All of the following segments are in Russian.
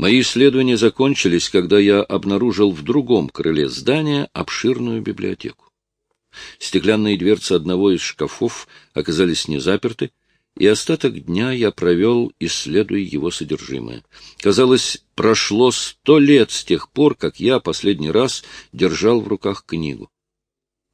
Мои исследования закончились, когда я обнаружил в другом крыле здания обширную библиотеку. Стеклянные дверцы одного из шкафов оказались не заперты, и остаток дня я провел, исследуя его содержимое. Казалось, прошло сто лет с тех пор, как я последний раз держал в руках книгу.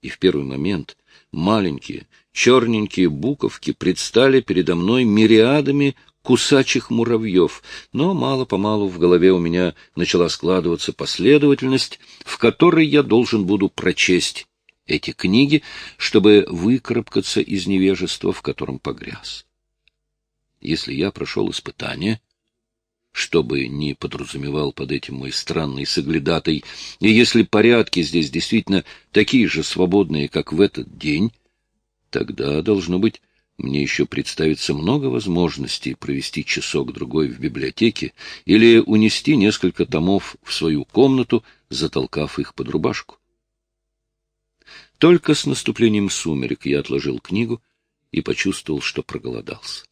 И в первый момент маленькие, черненькие буковки предстали передо мной мириадами кусачих муравьев, но мало-помалу в голове у меня начала складываться последовательность, в которой я должен буду прочесть эти книги, чтобы выкарабкаться из невежества, в котором погряз. Если я прошел испытание, что бы ни подразумевал под этим мой странный соглядатый, и если порядки здесь действительно такие же свободные, как в этот день, тогда, должно быть, мне еще представится много возможностей провести часок-другой в библиотеке или унести несколько томов в свою комнату, затолкав их под рубашку. Только с наступлением сумерек я отложил книгу и почувствовал, что проголодался.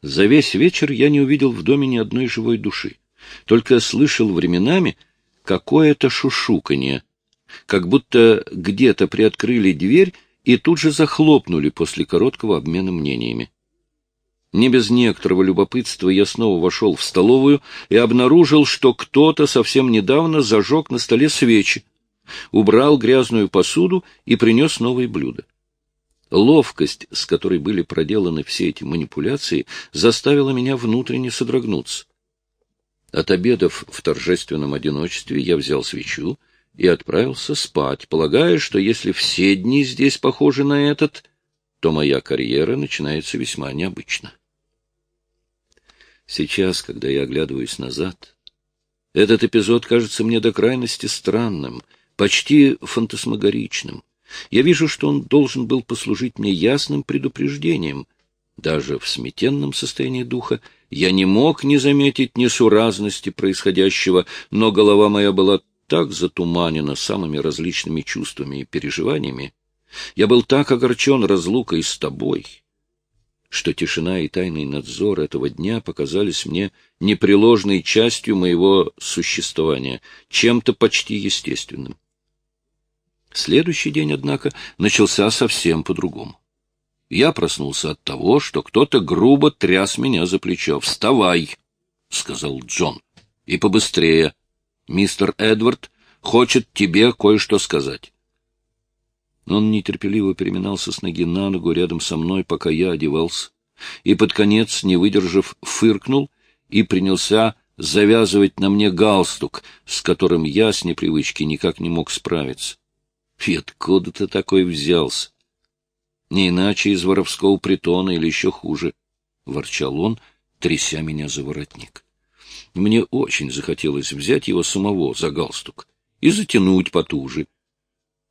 За весь вечер я не увидел в доме ни одной живой души, только слышал временами какое-то шушуканье, как будто где-то приоткрыли дверь и тут же захлопнули после короткого обмена мнениями. Не без некоторого любопытства я снова вошел в столовую и обнаружил, что кто-то совсем недавно зажег на столе свечи, убрал грязную посуду и принес новые блюда. Ловкость, с которой были проделаны все эти манипуляции, заставила меня внутренне содрогнуться. От обедов в торжественном одиночестве я взял свечу и отправился спать, полагая, что если все дни здесь похожи на этот, то моя карьера начинается весьма необычно. Сейчас, когда я оглядываюсь назад, этот эпизод кажется мне до крайности странным, почти фантасмагоричным. Я вижу, что он должен был послужить мне ясным предупреждением. Даже в сметенном состоянии духа я не мог не заметить несуразности происходящего, но голова моя была так затуманена самыми различными чувствами и переживаниями, я был так огорчен разлукой с тобой, что тишина и тайный надзор этого дня показались мне непреложной частью моего существования, чем-то почти естественным. Следующий день, однако, начался совсем по-другому. Я проснулся от того, что кто-то грубо тряс меня за плечо. «Вставай!» — сказал Джон. «И побыстрее!» Мистер Эдвард хочет тебе кое-что сказать. Он нетерпеливо переминался с ноги на ногу рядом со мной, пока я одевался, и под конец, не выдержав, фыркнул и принялся завязывать на мне галстук, с которым я с непривычки никак не мог справиться. И откуда ты такой взялся? Не иначе из воровского притона или еще хуже, — ворчал он, тряся меня за воротник. Мне очень захотелось взять его самого за галстук и затянуть потуже.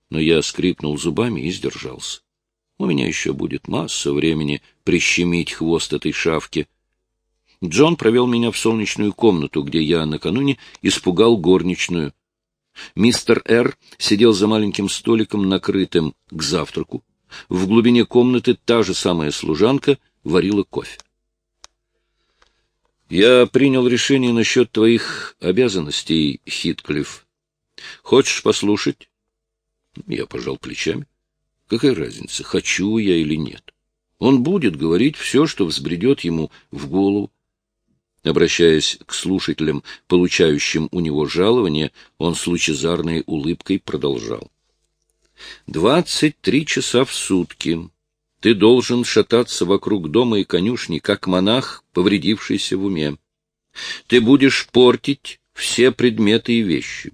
Но я скрипнул зубами и сдержался. У меня еще будет масса времени прищемить хвост этой шавки. Джон провел меня в солнечную комнату, где я накануне испугал горничную. Мистер Р. сидел за маленьким столиком, накрытым к завтраку. В глубине комнаты та же самая служанка варила кофе. Я принял решение насчет твоих обязанностей, Хитклифф. Хочешь послушать? Я пожал плечами. Какая разница, хочу я или нет? Он будет говорить все, что взбредет ему в голову. Обращаясь к слушателям, получающим у него жалование, он с лучезарной улыбкой продолжал. «Двадцать три часа в сутки ты должен шататься вокруг дома и конюшни, как монах, повредившийся в уме. Ты будешь портить все предметы и вещи,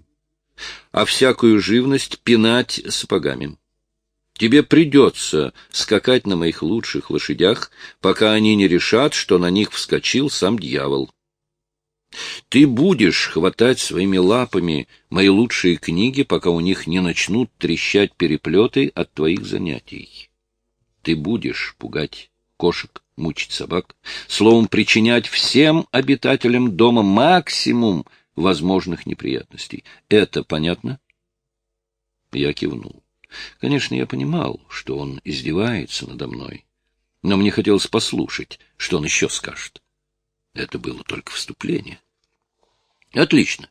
а всякую живность пинать сапогами. Тебе придется скакать на моих лучших лошадях, пока они не решат, что на них вскочил сам дьявол. Ты будешь хватать своими лапами мои лучшие книги, пока у них не начнут трещать переплеты от твоих занятий. Ты будешь пугать кошек, мучить собак, словом, причинять всем обитателям дома максимум возможных неприятностей. Это понятно? Я кивнул. Конечно, я понимал, что он издевается надо мной, но мне хотелось послушать, что он еще скажет. Это было только вступление. Отлично.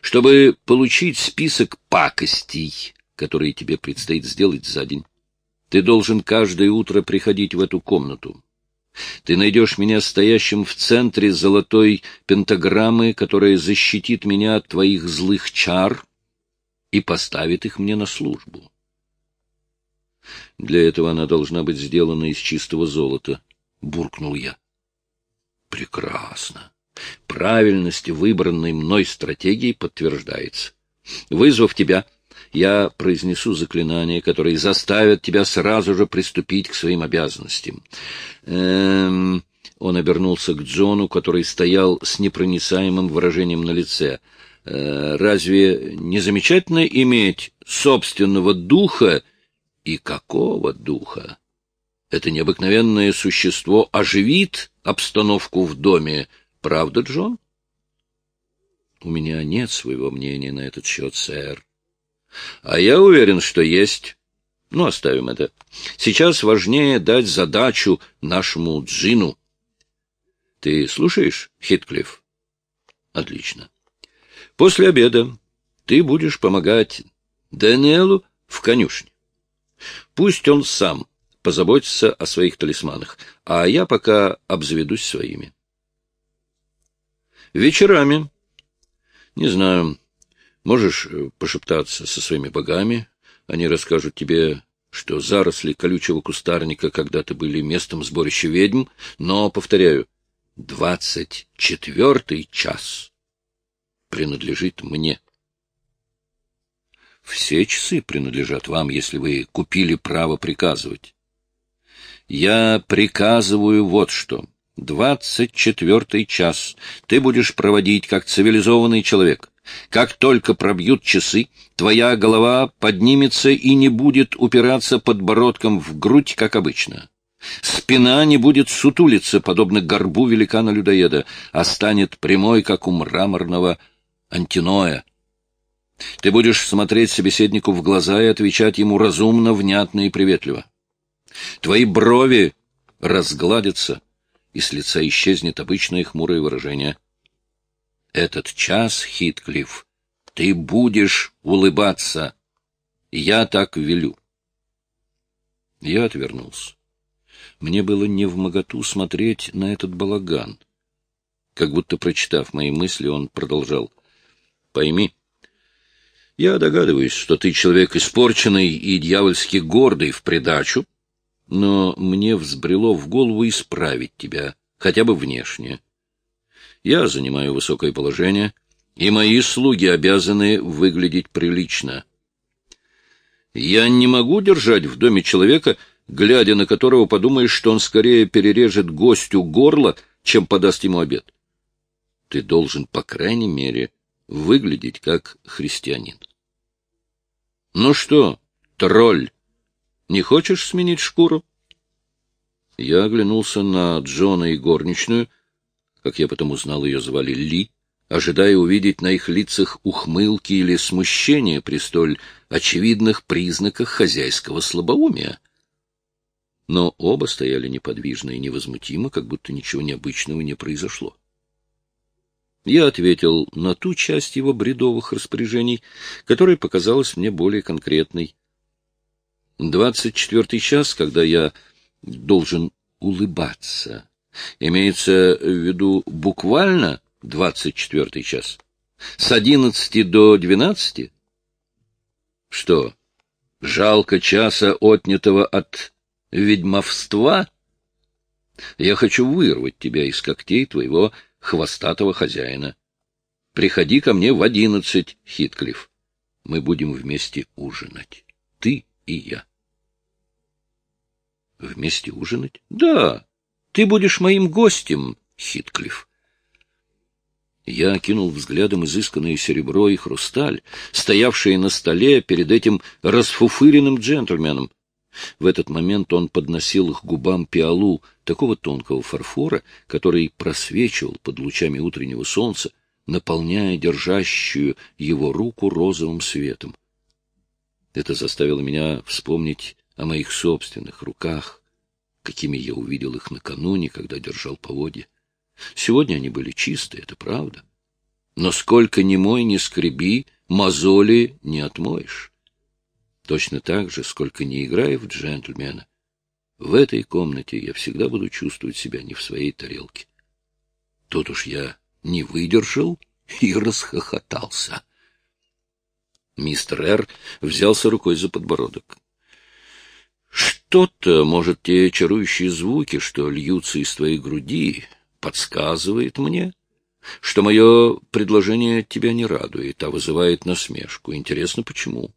Чтобы получить список пакостей, которые тебе предстоит сделать за день, ты должен каждое утро приходить в эту комнату. Ты найдешь меня стоящим в центре золотой пентаграммы, которая защитит меня от твоих злых чар и поставит их мне на службу. Для этого она должна быть сделана из чистого золота, — буркнул я. Прекрасно. Правильность выбранной мной стратегии подтверждается. Вызвав тебя, я произнесу заклинание, которое заставит тебя сразу же приступить к своим обязанностям. Эм... Он обернулся к Джону, который стоял с непроницаемым выражением на лице. Э, «Разве не замечательно иметь собственного духа и какого духа? Это необыкновенное существо оживит обстановку в доме, правда, Джон?» «У меня нет своего мнения на этот счет, сэр», а я уверен, что есть. Ну, оставим это. Сейчас важнее дать задачу нашему Джину. Ты слушаешь, Хитклифф? Отлично. После обеда ты будешь помогать Даниэлу в конюшне. Пусть он сам позаботится о своих талисманах, а я пока обзаведусь своими. Вечерами, не знаю, Можешь э, пошептаться со своими богами, они расскажут тебе, что заросли колючего кустарника когда-то были местом сборища ведьм, но, повторяю, двадцать четвертый час принадлежит мне. Все часы принадлежат вам, если вы купили право приказывать. Я приказываю вот что. Двадцать четвертый час ты будешь проводить как цивилизованный человек. Как только пробьют часы, твоя голова поднимется и не будет упираться подбородком в грудь, как обычно. Спина не будет сутулиться, подобно горбу великана-людоеда, а станет прямой, как у мраморного антиноя. Ты будешь смотреть собеседнику в глаза и отвечать ему разумно, внятно и приветливо. Твои брови разгладятся, и с лица исчезнет обычное хмурое выражение — этот час, Хитклифф, ты будешь улыбаться. Я так велю. Я отвернулся. Мне было не в моготу смотреть на этот балаган. Как будто прочитав мои мысли, он продолжал. Пойми, я догадываюсь, что ты человек испорченный и дьявольски гордый в придачу, но мне взбрело в голову исправить тебя, хотя бы внешне. Я занимаю высокое положение, и мои слуги обязаны выглядеть прилично. Я не могу держать в доме человека, глядя на которого подумаешь, что он скорее перережет гостю горло, чем подаст ему обед. Ты должен, по крайней мере, выглядеть как христианин. Ну что, тролль, не хочешь сменить шкуру? Я оглянулся на Джона и горничную — как я потом узнал, ее звали Ли, ожидая увидеть на их лицах ухмылки или смущение при столь очевидных признаках хозяйского слабоумия. Но оба стояли неподвижно и невозмутимо, как будто ничего необычного не произошло. Я ответил на ту часть его бредовых распоряжений, которая показалась мне более конкретной. Двадцать четвертый час, когда я должен улыбаться Имеется в виду буквально двадцать четвертый час? С одиннадцати до двенадцати? Что, жалко часа, отнятого от ведьмовства? Я хочу вырвать тебя из когтей твоего хвостатого хозяина. Приходи ко мне в одиннадцать, Хитклифф. Мы будем вместе ужинать. Ты и я. Вместе ужинать? Да. Ты будешь моим гостем, Хитклифф. Я окинул взглядом изысканное серебро и хрусталь, стоявшие на столе перед этим расфуфыренным джентльменом. В этот момент он подносил к губам пиалу такого тонкого фарфора, который просвечивал под лучами утреннего солнца, наполняя держащую его руку розовым светом. Это заставило меня вспомнить о моих собственных руках, какими я увидел их накануне, когда держал поводья. Сегодня они были чистые, это правда. Но сколько ни мой, ни скреби, мозоли не отмоешь. Точно так же, сколько не играй в джентльмена, в этой комнате я всегда буду чувствовать себя не в своей тарелке. Тут уж я не выдержал и расхохотался. Мистер Р. взялся рукой за подбородок. Что-то, может, те чарующие звуки, что льются из твоей груди, подсказывает мне, что мое предложение тебя не радует, а вызывает насмешку. Интересно, почему?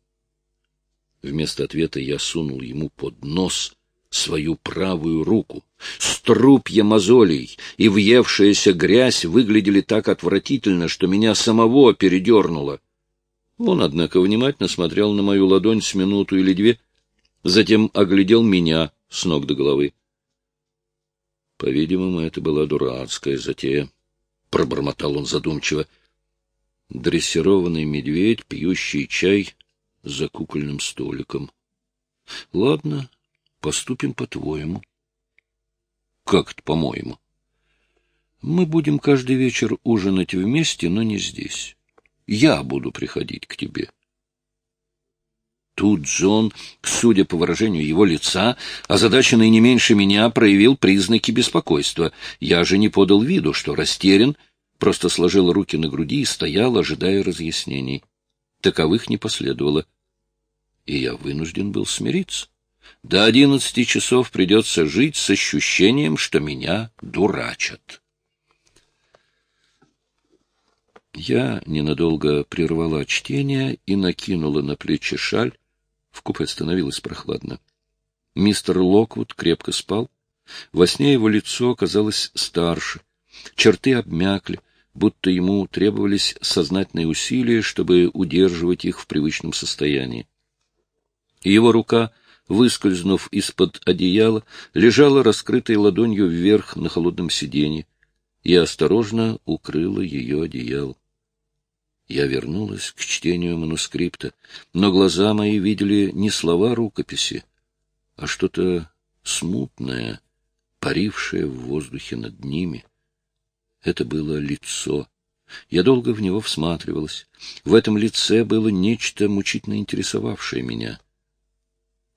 Вместо ответа я сунул ему под нос свою правую руку. Струпья мозолей и въевшаяся грязь выглядели так отвратительно, что меня самого передернуло. Он, однако, внимательно смотрел на мою ладонь с минуту или две, затем оглядел меня с ног до головы. По-видимому, это была дурацкая затея, — пробормотал он задумчиво. Дрессированный медведь, пьющий чай за кукольным столиком. — Ладно, поступим по-твоему. — Как это по-моему? — Мы будем каждый вечер ужинать вместе, но не здесь. Я буду приходить к тебе. Тут Джон, судя по выражению его лица, озадаченный не меньше меня, проявил признаки беспокойства. Я же не подал виду, что растерян, просто сложил руки на груди и стоял, ожидая разъяснений. Таковых не последовало. И я вынужден был смириться. До одиннадцати часов придется жить с ощущением, что меня дурачат. Я ненадолго прервала чтение и накинула на плечи шаль. В купе становилось прохладно. Мистер Локвуд крепко спал. Во сне его лицо казалось старше. Черты обмякли, будто ему требовались сознательные усилия, чтобы удерживать их в привычном состоянии. Его рука — выскользнув из-под одеяла, лежала раскрытой ладонью вверх на холодном сиденье. и осторожно укрыла ее одеялом. Я вернулась к чтению манускрипта, но глаза мои видели не слова рукописи, а что-то смутное, парившее в воздухе над ними. Это было лицо. Я долго в него всматривалась. В этом лице было нечто мучительно интересовавшее меня —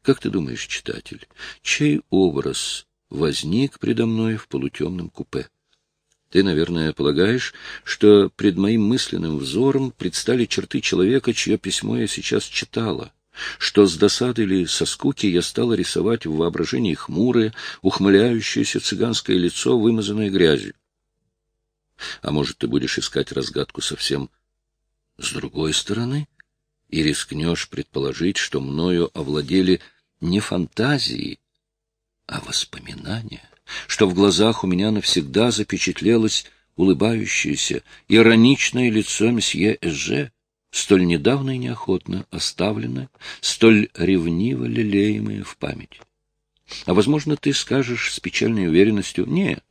как ты думаешь, читатель, чей образ возник предо мной в полутемном купе? Ты, наверное, полагаешь, что пред моим мысленным взором предстали черты человека, чье письмо я сейчас читала, что с досады или со скуки я стала рисовать в воображении хмурое, ухмыляющееся цыганское лицо, вымазанное грязью. А может, ты будешь искать разгадку совсем с другой стороны? — и рискнешь предположить, что мною овладели не фантазии, а воспоминания, что в глазах у меня навсегда запечатлелось улыбающееся, ироничное лицо месье Эже, столь недавно и неохотно оставленное, столь ревниво лелеемое в память. А, возможно, ты скажешь с печальной уверенностью «нет».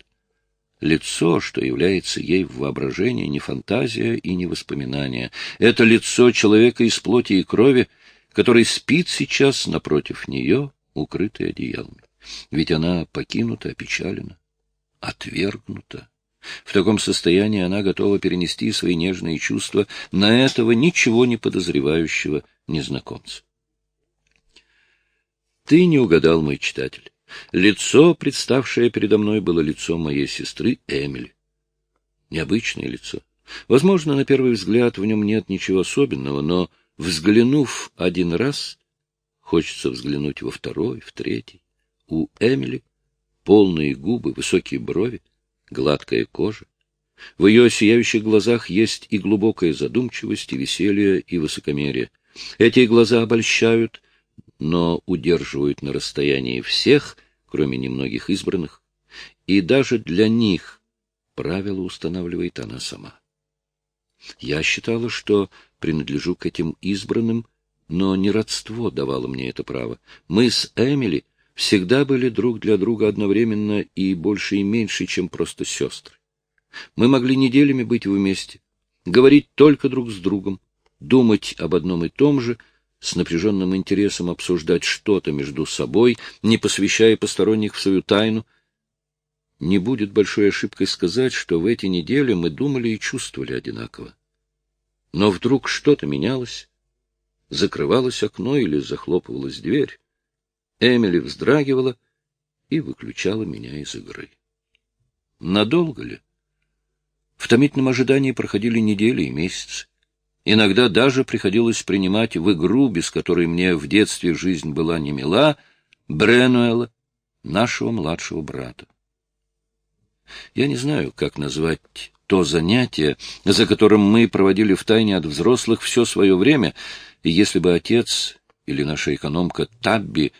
Лицо, что является ей в воображении, не фантазия и не воспоминание. Это лицо человека из плоти и крови, который спит сейчас напротив нее, укрытый одеялами. Ведь она покинута, опечалена, отвергнута. В таком состоянии она готова перенести свои нежные чувства на этого ничего не подозревающего незнакомца. Ты не угадал, мой читатель. Лицо, представшее передо мной, было лицом моей сестры Эмили. Необычное лицо. Возможно, на первый взгляд в нем нет ничего особенного, но, взглянув один раз, хочется взглянуть во второй, в третий. У Эмили полные губы, высокие брови, гладкая кожа. В ее сияющих глазах есть и глубокая задумчивость, и веселье, и высокомерие. Эти глаза обольщают, но удерживают на расстоянии всех, кроме немногих избранных, и даже для них правила устанавливает она сама. Я считала, что принадлежу к этим избранным, но не родство давало мне это право. Мы с Эмили всегда были друг для друга одновременно и больше и меньше, чем просто сестры. Мы могли неделями быть вместе, говорить только друг с другом, думать об одном и том же — с напряженным интересом обсуждать что-то между собой, не посвящая посторонних в свою тайну. Не будет большой ошибкой сказать, что в эти недели мы думали и чувствовали одинаково. Но вдруг что-то менялось, закрывалось окно или захлопывалась дверь. Эмили вздрагивала и выключала меня из игры. Надолго ли? В томительном ожидании проходили недели и месяцы. Иногда даже приходилось принимать в игру, без которой мне в детстве жизнь была не мила, Бренуэла, нашего младшего брата. Я не знаю, как назвать то занятие, за которым мы проводили втайне от взрослых все свое время, и если бы отец или наша экономка Табби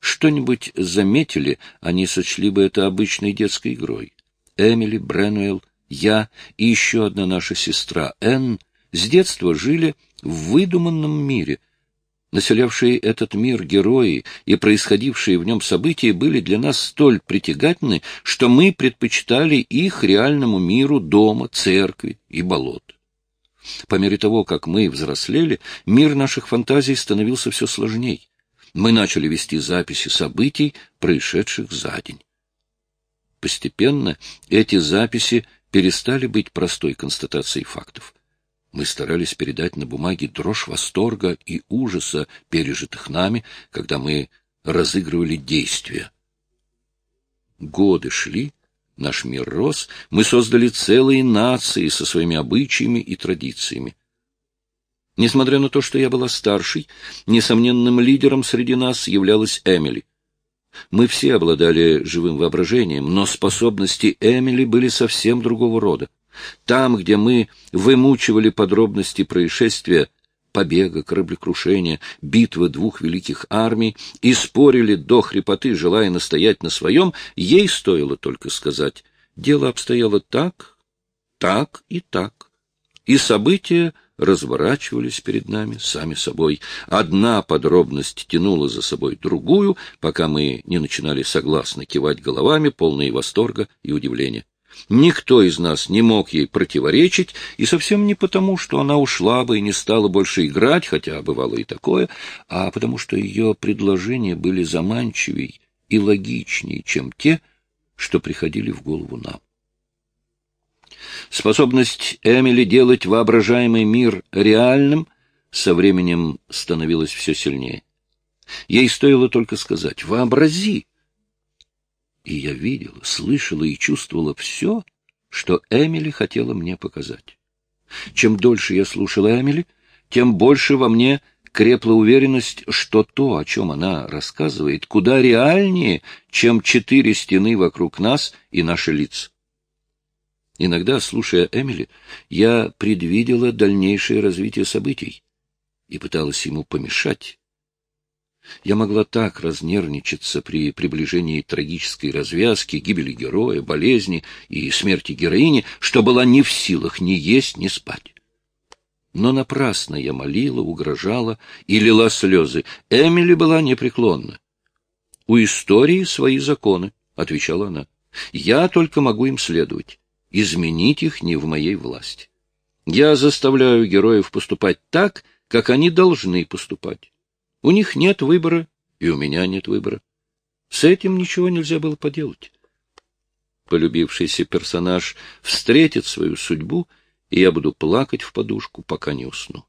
что-нибудь заметили, они сочли бы это обычной детской игрой. Эмили, Бренуэлл, я и еще одна наша сестра, Энн, с детства жили в выдуманном мире. Населявшие этот мир герои и происходившие в нем события были для нас столь притягательны, что мы предпочитали их реальному миру дома, церкви и болот. По мере того, как мы взрослели, мир наших фантазий становился все сложней. Мы начали вести записи событий, происшедших за день. Постепенно эти записи перестали быть простой констатацией фактов. Мы старались передать на бумаге дрожь восторга и ужаса, пережитых нами, когда мы разыгрывали действия. Годы шли, наш мир рос, мы создали целые нации со своими обычаями и традициями. Несмотря на то, что я была старшей, несомненным лидером среди нас являлась Эмили. Мы все обладали живым воображением, но способности Эмили были совсем другого рода. Там, где мы вымучивали подробности происшествия, побега, кораблекрушения, битвы двух великих армий и спорили до хрипоты, желая настоять на своем, ей стоило только сказать, дело обстояло так, так и так. И события разворачивались перед нами сами собой. Одна подробность тянула за собой другую, пока мы не начинали согласно кивать головами, полные восторга и удивления. Никто из нас не мог ей противоречить, и совсем не потому, что она ушла бы и не стала больше играть, хотя бывало и такое, а потому что ее предложения были заманчивей и логичнее, чем те, что приходили в голову нам. Способность Эмили делать воображаемый мир реальным со временем становилась все сильнее. Ей стоило только сказать «вообрази», и я видела, слышала и чувствовала все, что Эмили хотела мне показать. Чем дольше я слушала Эмили, тем больше во мне крепла уверенность, что то, о чем она рассказывает, куда реальнее, чем четыре стены вокруг нас и наши лица. Иногда, слушая Эмили, я предвидела дальнейшее развитие событий и пыталась ему помешать. Я могла так разнервничаться при приближении трагической развязки, гибели героя, болезни и смерти героини, что была не в силах ни есть, ни спать. Но напрасно я молила, угрожала и лила слезы. Эмили была непреклонна. — У истории свои законы, — отвечала она. — Я только могу им следовать. Изменить их не в моей власти. Я заставляю героев поступать так, как они должны поступать. У них нет выбора, и у меня нет выбора. С этим ничего нельзя было поделать. Полюбившийся персонаж встретит свою судьбу, и я буду плакать в подушку, пока не усну.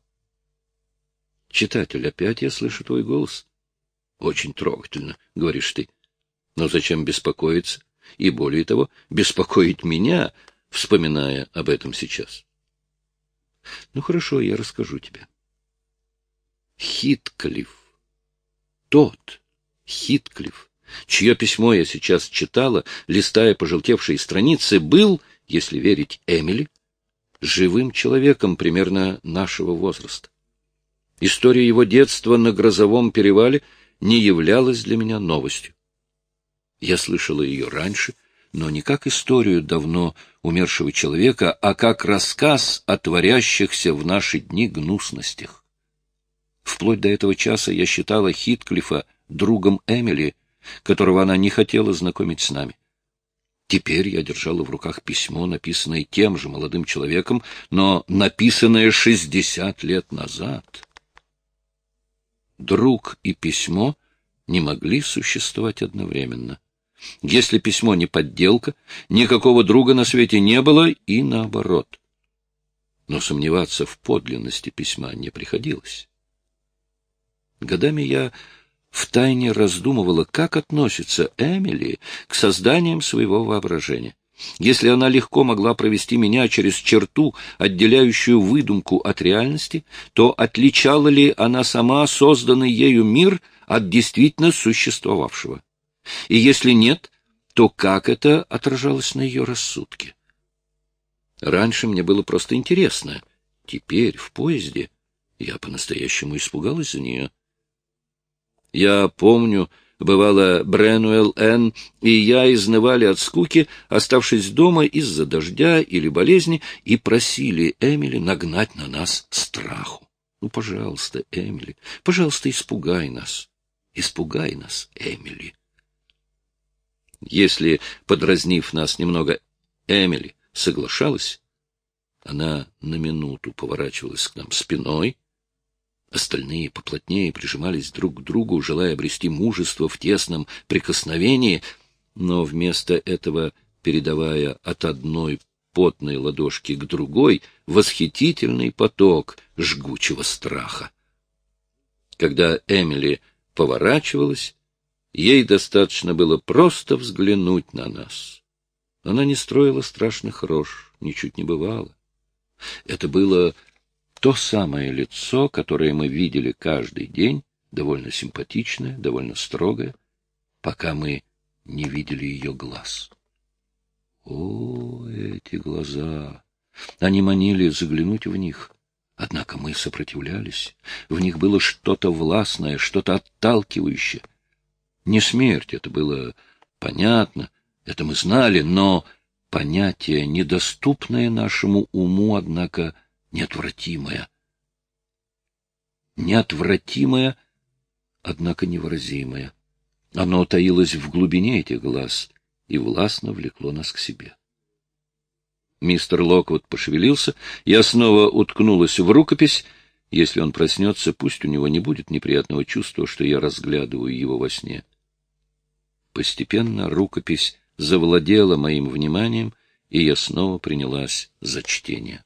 Читатель, опять я слышу твой голос. Очень трогательно, говоришь ты. Но зачем беспокоиться? И более того, беспокоить меня, вспоминая об этом сейчас. Ну хорошо, я расскажу тебе. Хитклифф. Тот Хитклифф, чье письмо я сейчас читала, листая пожелтевшие страницы, был, если верить Эмили, живым человеком примерно нашего возраста. История его детства на грозовом перевале не являлась для меня новостью. Я слышала ее раньше — но не как историю давно умершего человека, а как рассказ о творящихся в наши дни гнусностях. Вплоть до этого часа я считала Хитклифа другом Эмили, которого она не хотела знакомить с нами. Теперь я держала в руках письмо, написанное тем же молодым человеком, но написанное шестьдесят лет назад. Друг и письмо не могли существовать одновременно. Если письмо не подделка, никакого друга на свете не было и наоборот. но сомневаться в подлинности письма не приходилось. Годами я втайне раздумывала, как относится Эмили к созданиям своего воображения. Если она легко могла провести меня через черту, отделяющую выдумку от реальности, то отличала ли она сама созданный ею мир от действительно существовавшего? И если нет, то как это отражалось на ее рассудке? Раньше мне было просто интересно. Теперь, в поезде, я по-настоящему испугалась за нее. Я помню, бывало, Бренуэлл Н. и я изнывали от скуки, оставшись дома из-за дождя или болезни, и просили Эмили нагнать на нас страху. Ну, пожалуйста, Эмили, пожалуйста, испугай нас. Испугай нас, Эмили. Если, подразнив нас немного, Эмили соглашалась, она на минуту поворачивалась к нам спиной, Остальные поплотнее прижимались друг к другу, желая обрести мужество в тесном прикосновении, но вместо этого, передавая от одной потной ладошки к другой, восхитительный поток жгучего страха. Когда Эмили поворачивалась, ей достаточно было просто взглянуть на нас. Она не строила страшных рож, ничуть не бывало. Это было то самое лицо, которое мы видели каждый день, довольно симпатичное, довольно строгое, пока мы не видели ее глаз. О, эти глаза! Они манили заглянуть в них. Однако мы сопротивлялись. В них было что-то властное, что-то отталкивающее. Не смерть, это было понятно, это мы знали, но понятие, недоступное нашему уму, однако, — неотвратимое. Неотвратимое, однако невыразимое. Оно таилось в глубине этих глаз и властно влекло нас к себе. Мистер Локвуд пошевелился, я снова уткнулась в рукопись. Если он проснется, пусть у него не будет неприятного чувства, что я разглядываю его во сне. Постепенно рукопись завладела моим вниманием, и я снова принялась за чтение.